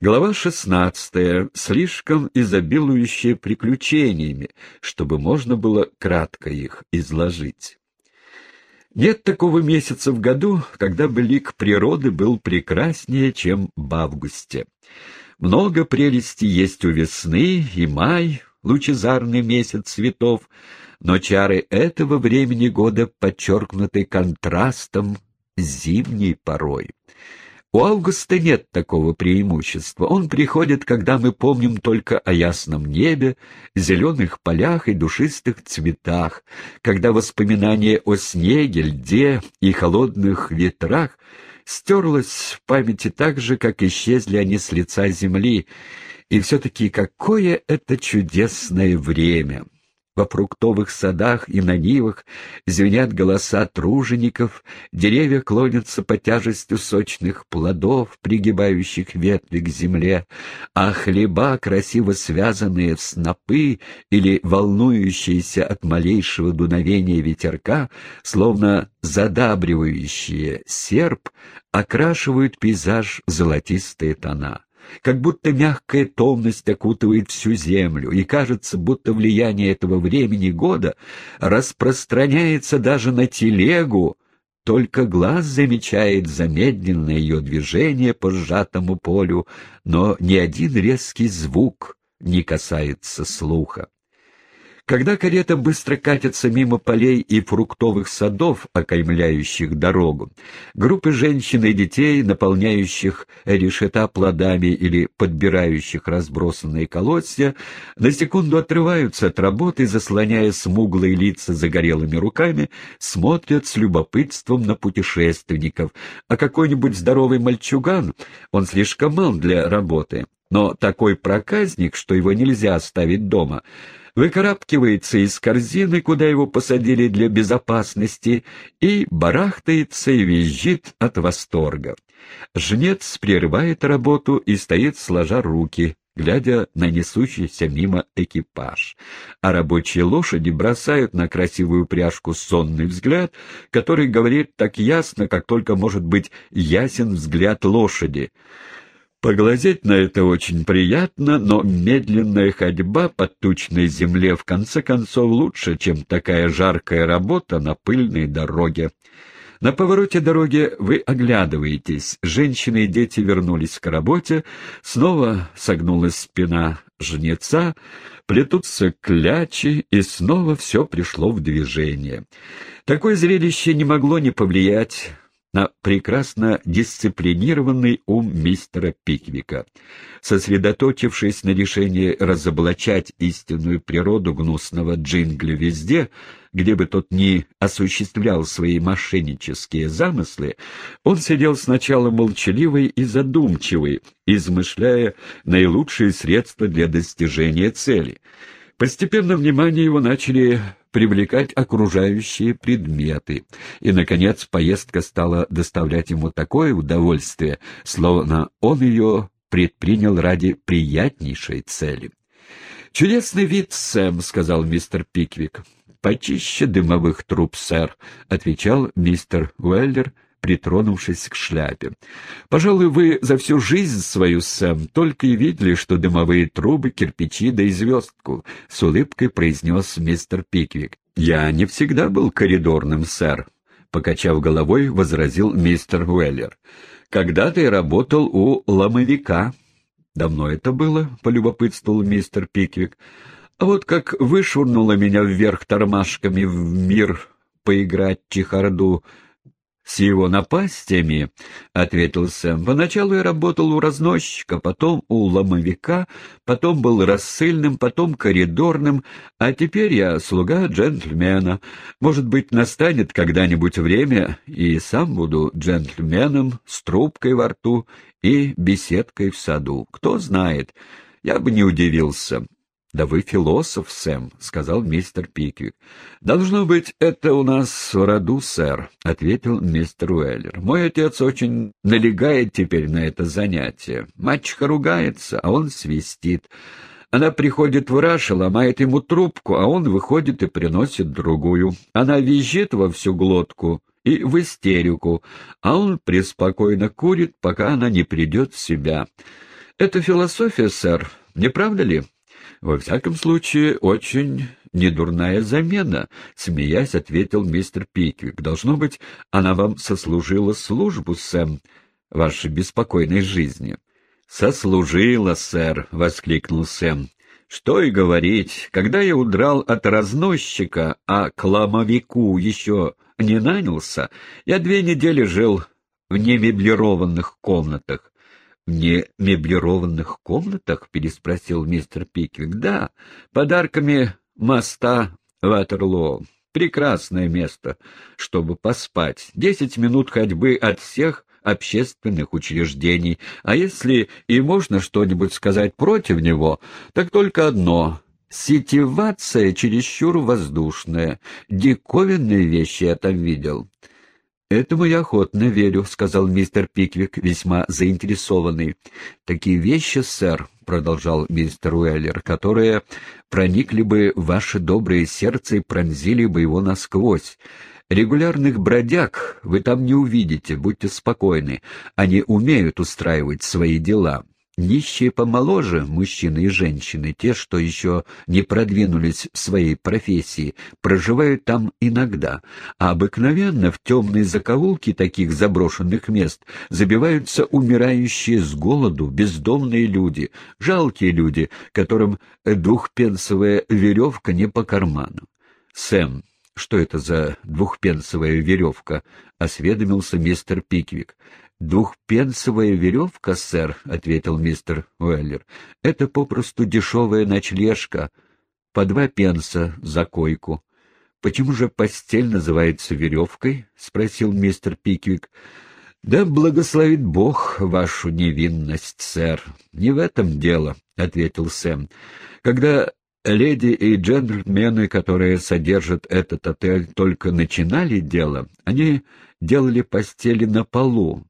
Глава шестнадцатая, слишком изобилующая приключениями, чтобы можно было кратко их изложить. Нет такого месяца в году, когда бы лик природы был прекраснее, чем в августе. Много прелести есть у весны и май, лучезарный месяц цветов, но чары этого времени года подчеркнуты контрастом зимней порой. У Августа нет такого преимущества. Он приходит, когда мы помним только о ясном небе, зеленых полях и душистых цветах, когда воспоминание о снеге, льде и холодных ветрах стерлось в памяти так же, как исчезли они с лица земли. И все-таки какое это чудесное время! Во фруктовых садах и на нивах звенят голоса тружеников, деревья клонятся по тяжестью сочных плодов, пригибающих ветви к земле, а хлеба, красиво связанные в снопы или волнующиеся от малейшего дуновения ветерка, словно задабривающие серп, окрашивают пейзаж в золотистые тона как будто мягкая томность окутывает всю землю, и кажется, будто влияние этого времени года распространяется даже на телегу, только глаз замечает замедленное ее движение по сжатому полю, но ни один резкий звук не касается слуха. Когда карета быстро катится мимо полей и фруктовых садов, окаймляющих дорогу, группы женщин и детей, наполняющих решета плодами или подбирающих разбросанные колосья, на секунду отрываются от работы, заслоняя смуглые лица загорелыми руками, смотрят с любопытством на путешественников, а какой-нибудь здоровый мальчуган, он слишком мал для работы, но такой проказник, что его нельзя оставить дома — выкарабкивается из корзины, куда его посадили для безопасности, и барахтается и визжит от восторга. Жнец прерывает работу и стоит сложа руки, глядя на несущийся мимо экипаж. А рабочие лошади бросают на красивую пряжку сонный взгляд, который говорит так ясно, как только может быть ясен взгляд лошади. Поглазеть на это очень приятно, но медленная ходьба по тучной земле в конце концов лучше, чем такая жаркая работа на пыльной дороге. На повороте дороги вы оглядываетесь. Женщины и дети вернулись к работе, снова согнулась спина жнеца, плетутся клячи, и снова все пришло в движение. Такое зрелище не могло не повлиять на прекрасно дисциплинированный ум мистера Пиквика. Сосредоточившись на решении разоблачать истинную природу гнусного джингля везде, где бы тот ни осуществлял свои мошеннические замыслы, он сидел сначала молчаливый и задумчивый, измышляя наилучшие средства для достижения цели. Постепенно внимание его начали привлекать окружающие предметы. И, наконец, поездка стала доставлять ему такое удовольствие, словно он ее предпринял ради приятнейшей цели. «Чудесный вид, Сэм», — сказал мистер Пиквик. «Почище дымовых труб, сэр», — отвечал мистер Уэллер, притронувшись к шляпе. «Пожалуй, вы за всю жизнь свою, Сэм, только и видели, что дымовые трубы, кирпичи да и звездку», — с улыбкой произнес мистер Пиквик. «Я не всегда был коридорным, сэр», — покачав головой, возразил мистер Уэллер. «Когда-то я работал у ломовика». «Давно это было?» — полюбопытствовал мистер Пиквик. «А вот как вышвырнуло меня вверх тормашками в мир поиграть чехарду «С его напастями», — ответил Сэм. «Поначалу я работал у разносчика, потом у ломовика, потом был рассыльным, потом коридорным, а теперь я слуга джентльмена. Может быть, настанет когда-нибудь время, и сам буду джентльменом с трубкой во рту и беседкой в саду. Кто знает, я бы не удивился. «Да вы философ, Сэм», — сказал мистер Пиквик. «Должно быть, это у нас в роду, сэр», — ответил мистер Уэллер. «Мой отец очень налегает теперь на это занятие. Мачеха ругается, а он свистит. Она приходит в раш и ломает ему трубку, а он выходит и приносит другую. Она визжит во всю глотку» и в истерику, а он преспокойно курит, пока она не придет в себя. Это философия, сэр, не правда ли? Во всяком случае, очень недурная замена, — смеясь, ответил мистер Пиквик. Должно быть, она вам сослужила службу, Сэм, вашей беспокойной жизни. «Сослужила, сэр!» — воскликнул Сэм. «Что и говорить, когда я удрал от разносчика, а к ломовику еще не нанялся, я две недели жил в немеблированных комнатах. — В немеблированных комнатах? — переспросил мистер Пиквик. — Да, подарками моста Ватерлоо. Прекрасное место, чтобы поспать. Десять минут ходьбы от всех общественных учреждений, а если и можно что-нибудь сказать против него, так только одно — сетивация чересчур воздушная. Диковинные вещи я там видел. «Этому я охотно верю», — сказал мистер Пиквик, весьма заинтересованный. «Такие вещи, сэр», — продолжал мистер Уэллер, — «которые проникли бы в ваше доброе сердце и пронзили бы его насквозь. Регулярных бродяг вы там не увидите, будьте спокойны. Они умеют устраивать свои дела. Нищие помоложе, мужчины и женщины, те, что еще не продвинулись в своей профессии, проживают там иногда, а обыкновенно в темные закоулки таких заброшенных мест забиваются умирающие с голоду бездомные люди, жалкие люди, которым двухпенсовая веревка не по карману. Сэм, что это за двухпенсовая веревка? — осведомился мистер Пиквик. «Двухпенсовая веревка, сэр», — ответил мистер Уэллер. «Это попросту дешевая ночлежка. По два пенса за койку». «Почему же постель называется веревкой?» — спросил мистер Пиквик. «Да благословит Бог вашу невинность, сэр. Не в этом дело», — ответил Сэм. «Когда леди и джентльмены, которые содержат этот отель, только начинали дело, они делали постели на полу,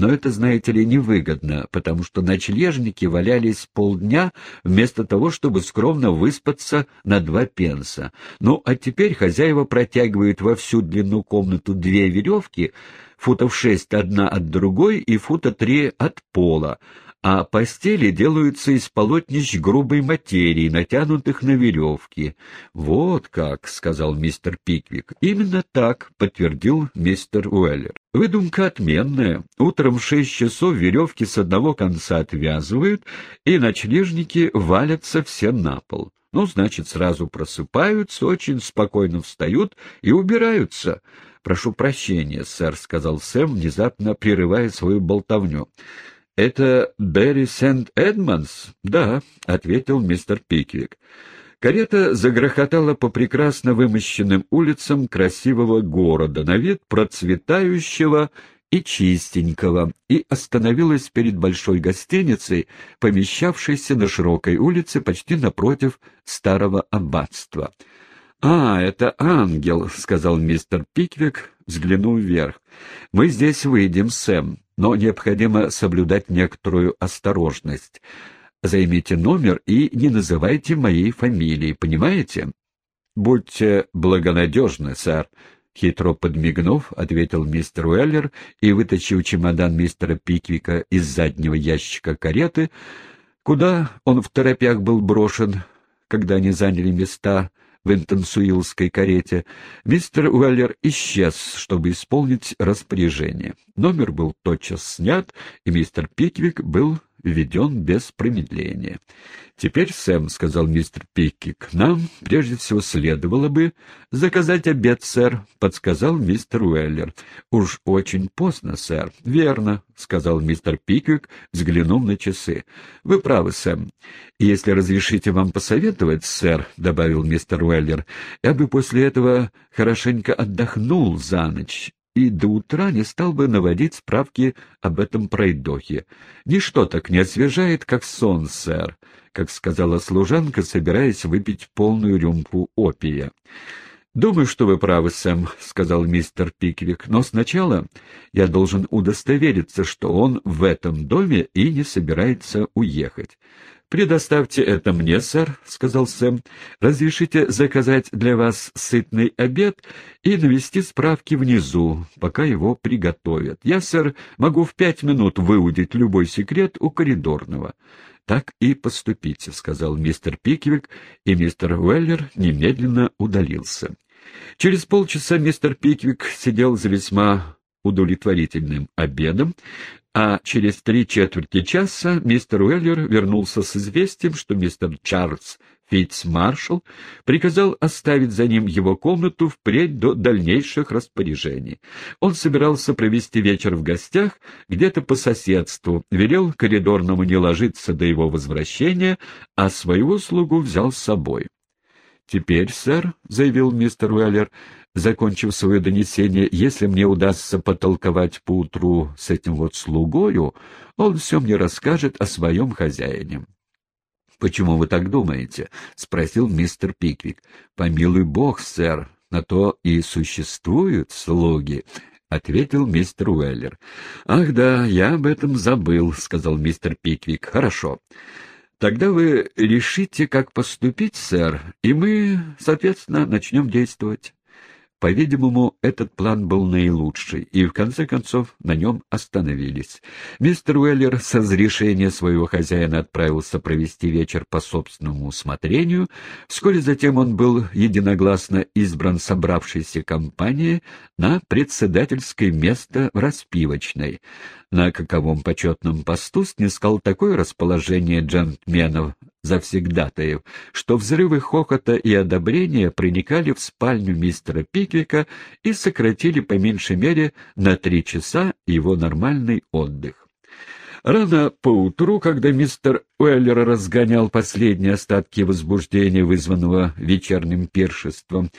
но это, знаете ли, невыгодно, потому что ночлежники валялись полдня вместо того, чтобы скромно выспаться на два пенса. Ну, а теперь хозяева протягивают во всю длину комнату две веревки, футов шесть одна от другой и фута три от пола, а постели делаются из полотнищ грубой материи, натянутых на веревки. — Вот как, — сказал мистер Пиквик. — Именно так, — подтвердил мистер Уэллер. — Выдумка отменная. Утром в шесть часов веревки с одного конца отвязывают, и ночлежники валятся все на пол. Ну, значит, сразу просыпаются, очень спокойно встают и убираются. — Прошу прощения, сэр, — сказал Сэм, внезапно прерывая свою болтовню. «Это Берри Сент-Эдмонс?» «Да», — ответил мистер Пиквик. Карета загрохотала по прекрасно вымощенным улицам красивого города, на вид процветающего и чистенького, и остановилась перед большой гостиницей, помещавшейся на широкой улице почти напротив старого аббатства. «А, это ангел», — сказал мистер Пиквик, взглянув вверх. «Мы здесь выйдем, Сэм но необходимо соблюдать некоторую осторожность. Займите номер и не называйте моей фамилии, понимаете? — Будьте благонадежны, сэр. Хитро подмигнув, ответил мистер Уэллер и, вытащив чемодан мистера Пиквика из заднего ящика кареты, куда он в торопях был брошен, когда они заняли места в интенсуилской карете, мистер Уэллер исчез, чтобы исполнить распоряжение. Номер был тотчас снят, и мистер Пиквик был введен без промедления. «Теперь, Сэм, — сказал мистер Пиквик, — нам прежде всего следовало бы заказать обед, сэр, — подсказал мистер Уэллер. «Уж очень поздно, сэр». «Верно», — сказал мистер Пиквик, взглянув на часы. «Вы правы, Сэм. Если разрешите вам посоветовать, сэр, — добавил мистер Уэллер, — я бы после этого хорошенько отдохнул за ночь и до утра не стал бы наводить справки об этом пройдохе. Ничто так не освежает, как сон, сэр, как сказала служанка, собираясь выпить полную рюмку опия. «Думаю, что вы правы, Сэм», — сказал мистер Пиквик, — «но сначала я должен удостовериться, что он в этом доме и не собирается уехать. «Предоставьте это мне, сэр», — сказал Сэм. «Разрешите заказать для вас сытный обед и навести справки внизу, пока его приготовят. Я, сэр, могу в пять минут выудить любой секрет у коридорного». «Так и поступите», — сказал мистер Пиквик, и мистер Уэллер немедленно удалился. Через полчаса мистер Пиквик сидел за весьма удовлетворительным обедом, а через три четверти часа мистер Уэллер вернулся с известием, что мистер Чарльз Фитц-маршал приказал оставить за ним его комнату впредь до дальнейших распоряжений. Он собирался провести вечер в гостях где-то по соседству, велел коридорному не ложиться до его возвращения, а своего слугу взял с собой. «Теперь, сэр», — заявил мистер Уэллер, закончив свое донесение, — «если мне удастся потолковать поутру с этим вот слугою, он все мне расскажет о своем хозяине». «Почему вы так думаете?» — спросил мистер Пиквик. «Помилуй бог, сэр, на то и существуют слуги», — ответил мистер Уэллер. «Ах да, я об этом забыл», — сказал мистер Пиквик. «Хорошо. Тогда вы решите, как поступить, сэр, и мы, соответственно, начнем действовать. По-видимому, этот план был наилучший, и в конце концов на нем остановились. Мистер Уэллер с разрешения своего хозяина отправился провести вечер по собственному усмотрению. Вскоре затем он был единогласно избран собравшейся компанией на председательское место в распивочной. На каковом почетном посту снискал такое расположение джентльменов завсегдатаев, что взрывы хохота и одобрения проникали в спальню мистера Пиквика и сократили по меньшей мере на три часа его нормальный отдых. Рано поутру, когда мистер Уэллер разгонял последние остатки возбуждения, вызванного вечерним пиршеством,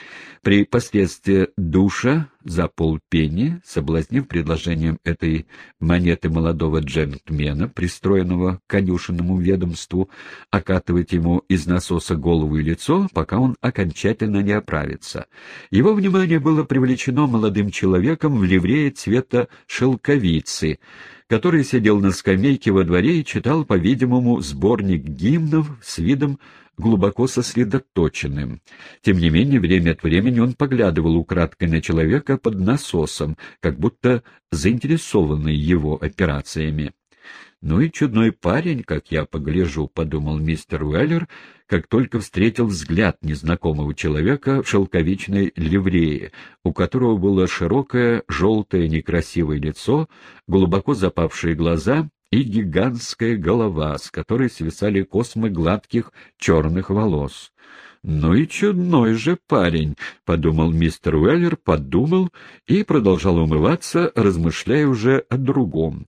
при последствии душа за полпенни, соблазнив предложением этой монеты молодого джентльмена, пристроенного к конюшенному ведомству, окатывать ему из насоса голову и лицо, пока он окончательно не оправится. Его внимание было привлечено молодым человеком в ливрее цвета шелковицы — который сидел на скамейке во дворе и читал, по-видимому, сборник гимнов с видом глубоко сосредоточенным. Тем не менее, время от времени он поглядывал украдкой на человека под насосом, как будто заинтересованный его операциями. «Ну и чудной парень, как я погляжу», — подумал мистер Уэллер, как только встретил взгляд незнакомого человека в шелковичной ливрее, у которого было широкое, желтое, некрасивое лицо, глубоко запавшие глаза и гигантская голова, с которой свисали космы гладких черных волос. «Ну и чудной же парень», — подумал мистер Уэллер, подумал и продолжал умываться, размышляя уже о другом.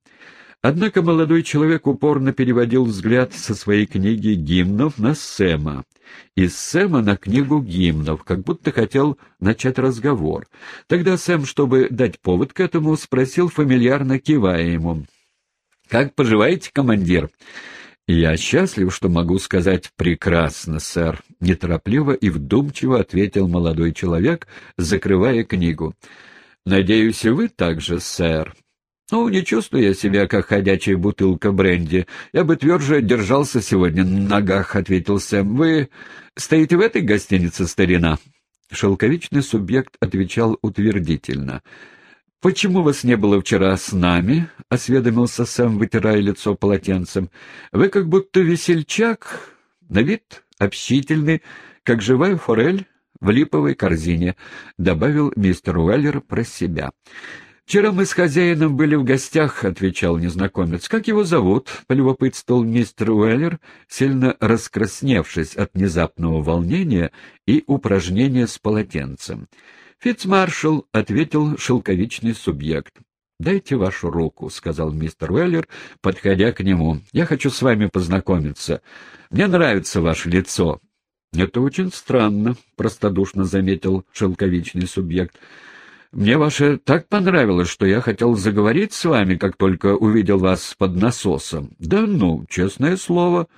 Однако молодой человек упорно переводил взгляд со своей книги гимнов на Сэма, из Сэма на книгу гимнов, как будто хотел начать разговор. Тогда Сэм, чтобы дать повод к этому, спросил фамильярно, кивая ему. «Как поживаете, командир?» «Я счастлив, что могу сказать прекрасно, сэр», — неторопливо и вдумчиво ответил молодой человек, закрывая книгу. «Надеюсь, и вы также, сэр». «Ну, не чувствую я себя, как ходячая бутылка бренди. Я бы тверже держался сегодня на ногах», — ответил Сэм. «Вы стоите в этой гостинице, старина?» Шелковичный субъект отвечал утвердительно. «Почему вас не было вчера с нами?» — осведомился Сэм, вытирая лицо полотенцем. «Вы как будто весельчак, на вид общительный, как живая форель в липовой корзине», — добавил мистер Уэллер про себя. «Вчера мы с хозяином были в гостях», — отвечал незнакомец. «Как его зовут?» — полюбопытствовал мистер Уэллер, сильно раскрасневшись от внезапного волнения и упражнения с полотенцем. «Фицмаршал», — ответил шелковичный субъект. «Дайте вашу руку», — сказал мистер Уэллер, подходя к нему. «Я хочу с вами познакомиться. Мне нравится ваше лицо». «Это очень странно», — простодушно заметил шелковичный субъект. Мне ваше так понравилось, что я хотел заговорить с вами, как только увидел вас под насосом. Да ну, честное слово.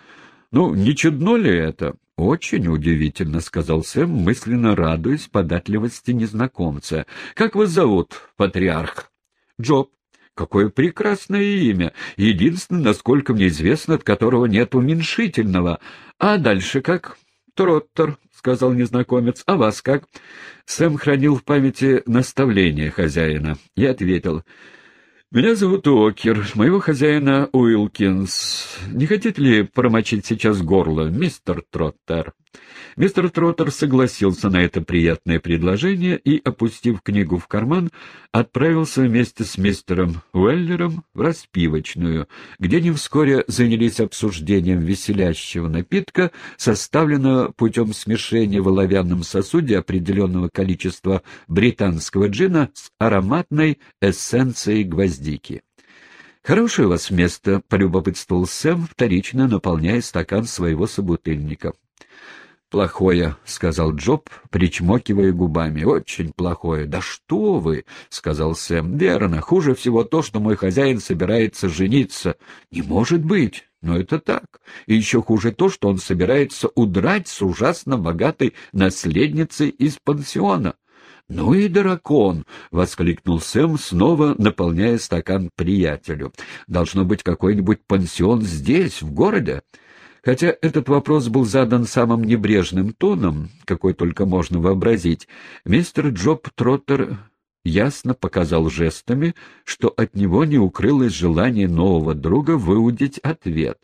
Ну, не чудно ли это? Очень удивительно, — сказал Сэм, мысленно радуясь податливости незнакомца. Как вас зовут, патриарх? Джоб. Какое прекрасное имя! Единственное, насколько мне известно, от которого нет уменьшительного. А дальше как? Троттер, — сказал незнакомец. — А вас как? Сэм хранил в памяти наставление хозяина. Я ответил. «Меня зовут Уокер, моего хозяина Уилкинс. Не хотите ли промочить сейчас горло, мистер Троттер?» Мистер Троттер согласился на это приятное предложение и, опустив книгу в карман, отправился вместе с мистером Уэллером в распивочную, где они вскоре занялись обсуждением веселящего напитка, составленного путем смешения в оловянном сосуде определенного количества британского джина с ароматной эссенцией гвоздики. «Хорошее у вас место», — полюбопытствовал Сэм, вторично наполняя стакан своего собутыльника плохое», — сказал Джоб, причмокивая губами. «Очень плохое». «Да что вы!» — сказал Сэм. «Верно. Хуже всего то, что мой хозяин собирается жениться». «Не может быть!» Но это так. И еще хуже то, что он собирается удрать с ужасно богатой наследницей из пансиона. «Ну и дракон!» — воскликнул Сэм, снова наполняя стакан приятелю. «Должно быть какой-нибудь пансион здесь, в городе?» Хотя этот вопрос был задан самым небрежным тоном, какой только можно вообразить, мистер Джоб Троттер ясно показал жестами, что от него не укрылось желание нового друга выудить ответ.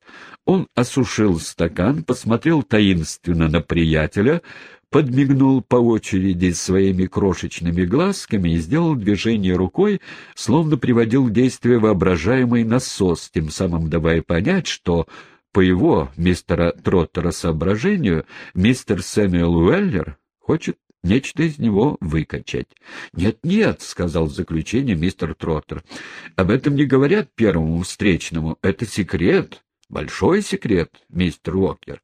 Он осушил стакан, посмотрел таинственно на приятеля, подмигнул по очереди своими крошечными глазками и сделал движение рукой, словно приводил в действие воображаемый насос, тем самым давая понять, что по его, мистера Троттера, соображению, мистер Сэмюэл Уэллер хочет нечто из него выкачать. «Нет-нет», — сказал в заключение мистер Троттер, — «об этом не говорят первому встречному. Это секрет, большой секрет, мистер Уокер».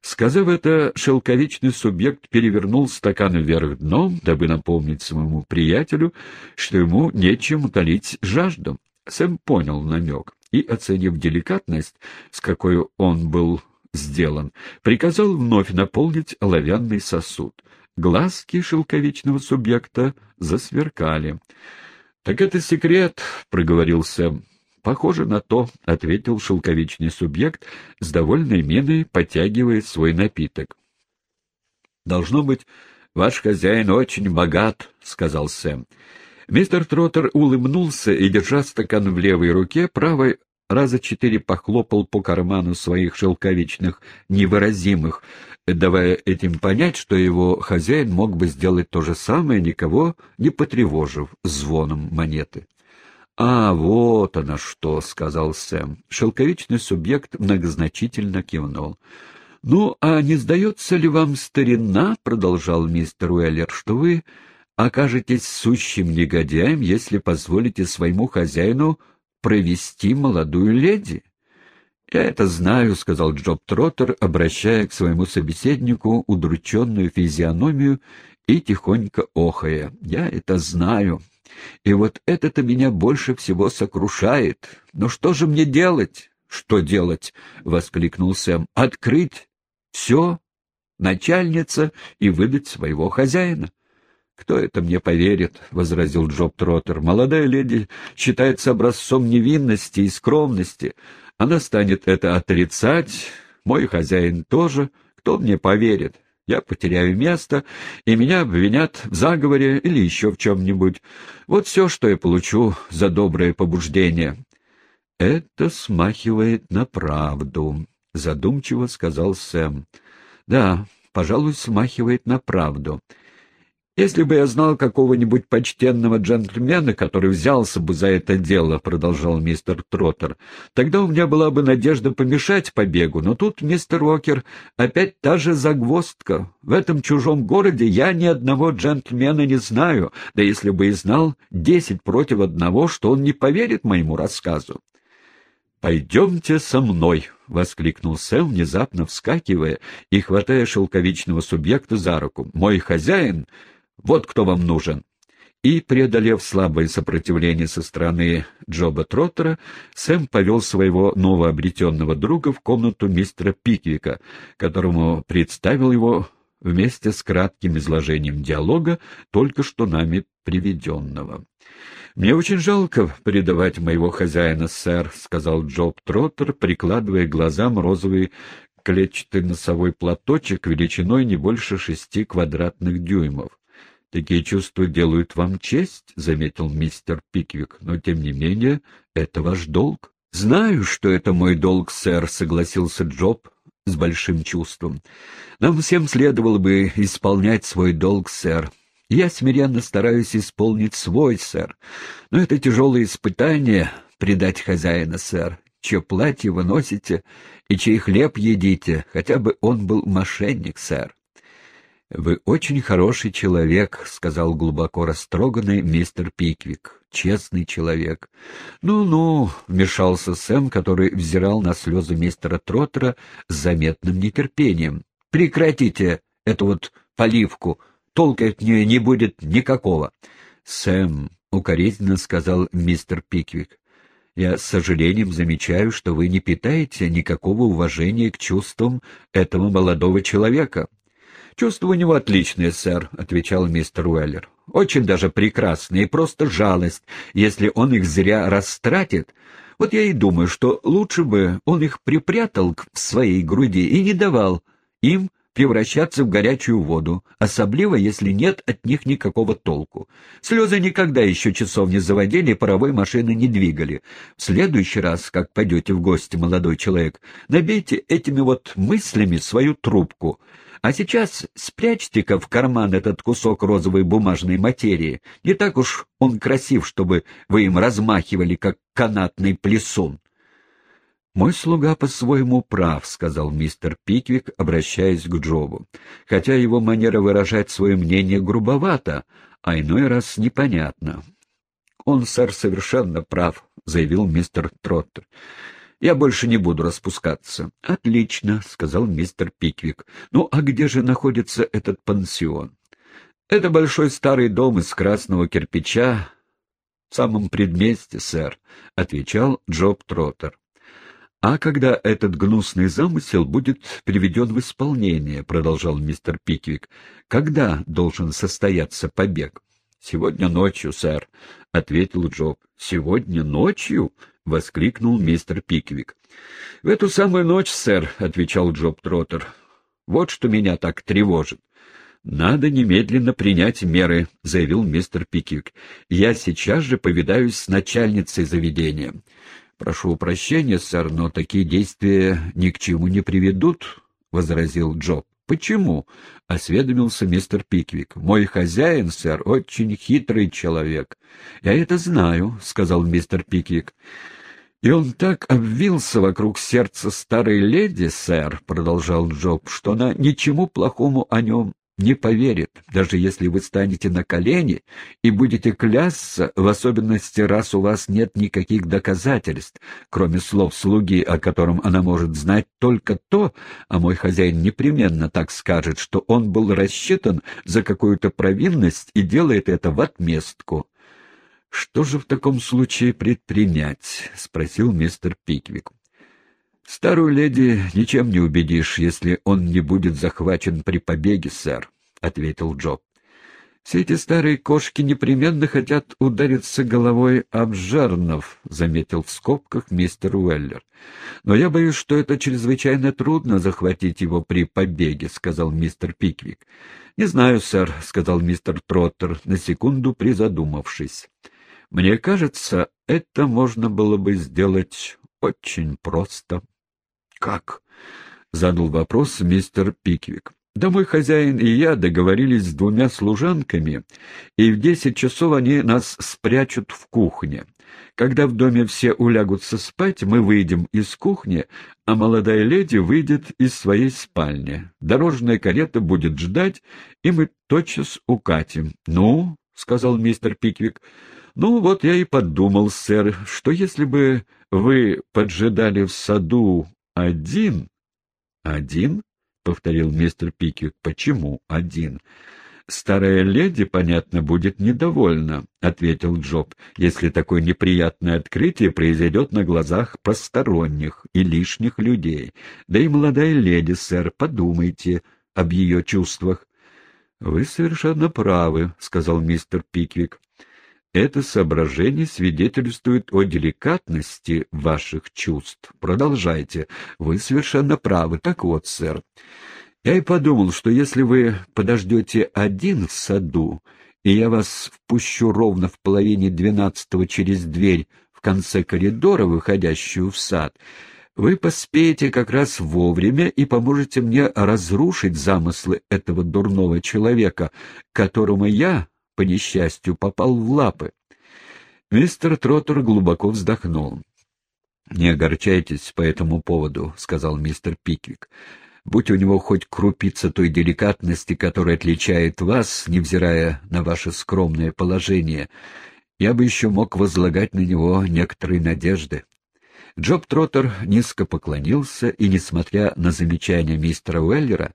Сказав это, шелковичный субъект перевернул стакан вверх дном, дабы напомнить своему приятелю, что ему нечем утолить жажду. Сэм понял намек и, оценив деликатность, с какой он был сделан, приказал вновь наполнить оловянный сосуд. Глазки шелковичного субъекта засверкали. — Так это секрет, — проговорил Сэм. — Похоже на то, — ответил шелковичный субъект, с довольной миной потягивая свой напиток. — Должно быть, ваш хозяин очень богат, — сказал Сэм. Мистер Троттер улыбнулся и, держа стакан в левой руке, правой раза четыре похлопал по карману своих шелковичных невыразимых, давая этим понять, что его хозяин мог бы сделать то же самое, никого не потревожив звоном монеты. «А, вот оно что!» — сказал Сэм. Шелковичный субъект многозначительно кивнул. «Ну, а не сдается ли вам старина, — продолжал мистер Уэллер, — что вы окажетесь сущим негодяем, если позволите своему хозяину провести молодую леди. — Я это знаю, — сказал Джоб Троттер, обращая к своему собеседнику удрученную физиономию и тихонько охая. — Я это знаю. И вот это-то меня больше всего сокрушает. Но что же мне делать? — Что делать? — воскликнул Сэм. — Открыть все, начальница, и выдать своего хозяина. «Кто это мне поверит?» — возразил Джоб Троттер. «Молодая леди считается образцом невинности и скромности. Она станет это отрицать, мой хозяин тоже. Кто мне поверит? Я потеряю место, и меня обвинят в заговоре или еще в чем-нибудь. Вот все, что я получу за доброе побуждение». «Это смахивает на правду», — задумчиво сказал Сэм. «Да, пожалуй, смахивает на правду». «Если бы я знал какого-нибудь почтенного джентльмена, который взялся бы за это дело», — продолжал мистер Троттер, — «тогда у меня была бы надежда помешать побегу. Но тут, мистер Уокер, опять та же загвоздка. В этом чужом городе я ни одного джентльмена не знаю, да если бы и знал, десять против одного, что он не поверит моему рассказу». «Пойдемте со мной!» — воскликнул Сэм, внезапно вскакивая и хватая шелковичного субъекта за руку. «Мой хозяин...» Вот кто вам нужен. И, преодолев слабое сопротивление со стороны Джоба Троттера, Сэм повел своего новообретенного друга в комнату мистера Пиквика, которому представил его вместе с кратким изложением диалога, только что нами приведенного. «Мне очень жалко предавать моего хозяина, сэр», — сказал Джоб Троттер, прикладывая глазам розовый клетчатый носовой платочек величиной не больше шести квадратных дюймов. «Такие чувства делают вам честь», — заметил мистер Пиквик, — «но, тем не менее, это ваш долг». «Знаю, что это мой долг, сэр», — согласился Джоб с большим чувством. «Нам всем следовало бы исполнять свой долг, сэр. Я смиренно стараюсь исполнить свой, сэр. Но это тяжелое испытание — предать хозяина, сэр, чье платье вы носите и чей хлеб едите, хотя бы он был мошенник, сэр. — Вы очень хороший человек, — сказал глубоко растроганный мистер Пиквик. — Честный человек. «Ну — Ну-ну, — вмешался Сэм, который взирал на слезы мистера Троттера с заметным нетерпением. — Прекратите эту вот поливку, толка от нее не будет никакого. — Сэм, — укоризненно сказал мистер Пиквик, — я с сожалением замечаю, что вы не питаете никакого уважения к чувствам этого молодого человека. — Чувства у него отличные, сэр, — отвечал мистер Уэллер. — Очень даже прекрасные, и просто жалость, если он их зря растратит. Вот я и думаю, что лучше бы он их припрятал в своей груди и не давал им превращаться в горячую воду, особливо, если нет от них никакого толку. Слезы никогда еще часов не заводили паровой машины не двигали. В следующий раз, как пойдете в гости, молодой человек, набейте этими вот мыслями свою трубку. А сейчас спрячьте-ка в карман этот кусок розовой бумажной материи. Не так уж он красив, чтобы вы им размахивали, как канатный плесун. «Мой слуга по-своему прав», — сказал мистер Пиквик, обращаясь к Джобу, хотя его манера выражать свое мнение грубовата, а иной раз непонятно. «Он, сэр, совершенно прав», — заявил мистер Троттер. «Я больше не буду распускаться». «Отлично», — сказал мистер Пиквик. «Ну, а где же находится этот пансион?» «Это большой старый дом из красного кирпича в самом предместе, сэр», — отвечал Джоб Троттер. «А когда этот гнусный замысел будет приведен в исполнение?» — продолжал мистер Пиквик. «Когда должен состояться побег?» «Сегодня ночью, сэр», — ответил Джоб. «Сегодня ночью?» — воскликнул мистер Пиквик. «В эту самую ночь, сэр», — отвечал Джоб Троттер. «Вот что меня так тревожит». «Надо немедленно принять меры», — заявил мистер Пиквик. «Я сейчас же повидаюсь с начальницей заведения». «Прошу прощения, сэр, но такие действия ни к чему не приведут», — возразил Джоб. «Почему?» — осведомился мистер Пиквик. «Мой хозяин, сэр, очень хитрый человек». «Я это знаю», — сказал мистер Пиквик. «И он так обвился вокруг сердца старой леди, сэр», — продолжал Джоб, — «что она ничему плохому о нем не поверит, даже если вы станете на колени и будете клясться, в особенности, раз у вас нет никаких доказательств, кроме слов слуги, о котором она может знать только то, а мой хозяин непременно так скажет, что он был рассчитан за какую-то провинность и делает это в отместку. — Что же в таком случае предпринять? — спросил мистер Пиквик. «Старую леди ничем не убедишь, если он не будет захвачен при побеге, сэр», — ответил Джо. «Все эти старые кошки непременно хотят удариться головой об жернов», — заметил в скобках мистер Уэллер. «Но я боюсь, что это чрезвычайно трудно захватить его при побеге», — сказал мистер Пиквик. «Не знаю, сэр», — сказал мистер Троттер, на секунду призадумавшись. «Мне кажется, это можно было бы сделать очень просто». «Как?» — задал вопрос мистер Пиквик. «Да мой хозяин и я договорились с двумя служанками, и в десять часов они нас спрячут в кухне. Когда в доме все улягутся спать, мы выйдем из кухни, а молодая леди выйдет из своей спальни. Дорожная карета будет ждать, и мы тотчас укатим. «Ну?» — сказал мистер Пиквик. «Ну, вот я и подумал, сэр, что если бы вы поджидали в саду «Один?» «Один?» — повторил мистер Пиквик. «Почему один?» «Старая леди, понятно, будет недовольна», — ответил Джоб, «если такое неприятное открытие произойдет на глазах посторонних и лишних людей. Да и молодая леди, сэр, подумайте об ее чувствах». «Вы совершенно правы», — сказал мистер Пиквик. Это соображение свидетельствует о деликатности ваших чувств. Продолжайте. Вы совершенно правы. Так вот, сэр, я и подумал, что если вы подождете один в саду, и я вас впущу ровно в половине двенадцатого через дверь в конце коридора, выходящую в сад, вы поспеете как раз вовремя и поможете мне разрушить замыслы этого дурного человека, которому я, по несчастью, попал в лапы. Мистер Троттер глубоко вздохнул. — Не огорчайтесь по этому поводу, — сказал мистер Пиквик. — Будь у него хоть крупица той деликатности, которая отличает вас, невзирая на ваше скромное положение, я бы еще мог возлагать на него некоторые надежды. Джоб Троттер низко поклонился, и, несмотря на замечания мистера Уэллера,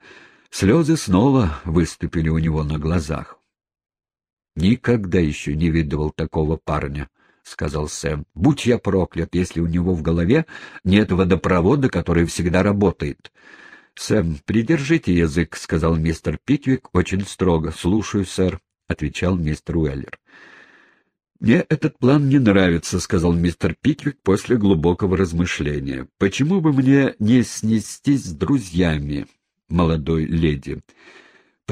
слезы снова выступили у него на глазах. «Никогда еще не видывал такого парня», — сказал Сэм. «Будь я проклят, если у него в голове нет водопровода, который всегда работает». «Сэм, придержите язык», — сказал мистер Пиквик очень строго. «Слушаю, сэр», — отвечал мистер Уэллер. «Мне этот план не нравится», — сказал мистер Пиквик после глубокого размышления. «Почему бы мне не снестись с друзьями, молодой леди?»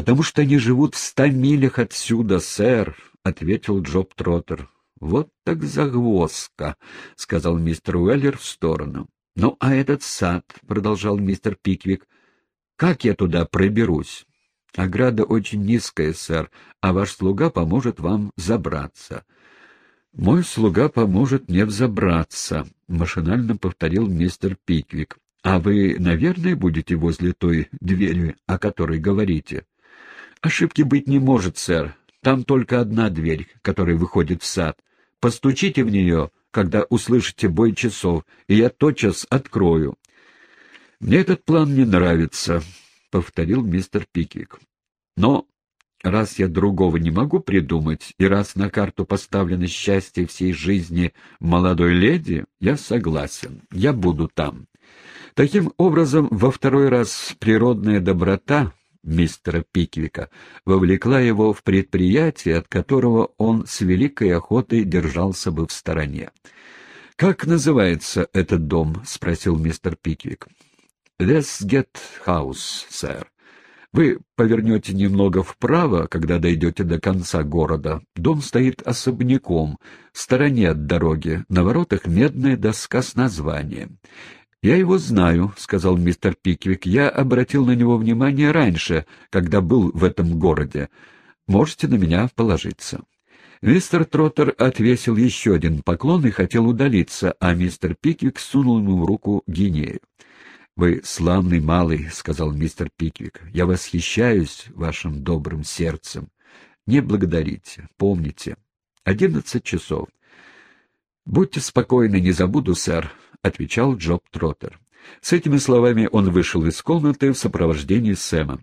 «Потому что они живут в ста милях отсюда, сэр», — ответил Джоб Троттер. «Вот так загвоздка», — сказал мистер Уэллер в сторону. «Ну, а этот сад», — продолжал мистер Пиквик, — «как я туда проберусь?» «Ограда очень низкая, сэр, а ваш слуга поможет вам забраться». «Мой слуга поможет мне взобраться», — машинально повторил мистер Пиквик. «А вы, наверное, будете возле той двери, о которой говорите?» «Ошибки быть не может, сэр. Там только одна дверь, которая выходит в сад. Постучите в нее, когда услышите бой часов, и я тотчас открою». «Мне этот план не нравится», — повторил мистер Пиквик. «Но раз я другого не могу придумать, и раз на карту поставлено счастье всей жизни молодой леди, я согласен, я буду там». Таким образом, во второй раз природная доброта мистера Пиквика, вовлекла его в предприятие, от которого он с великой охотой держался бы в стороне. «Как называется этот дом?» — спросил мистер Пиквик. «Вестгет Хаус, сэр. Вы повернете немного вправо, когда дойдете до конца города. Дом стоит особняком, в стороне от дороги, на воротах медная доска с названием. «Я его знаю», — сказал мистер Пиквик. «Я обратил на него внимание раньше, когда был в этом городе. Можете на меня положиться». Мистер Троттер отвесил еще один поклон и хотел удалиться, а мистер Пиквик сунул ему в руку гинею. «Вы славный малый», — сказал мистер Пиквик. «Я восхищаюсь вашим добрым сердцем. Не благодарите, помните. Одиннадцать часов». «Будьте спокойны, не забуду, сэр», — отвечал Джоб Троттер. С этими словами он вышел из комнаты в сопровождении Сэма.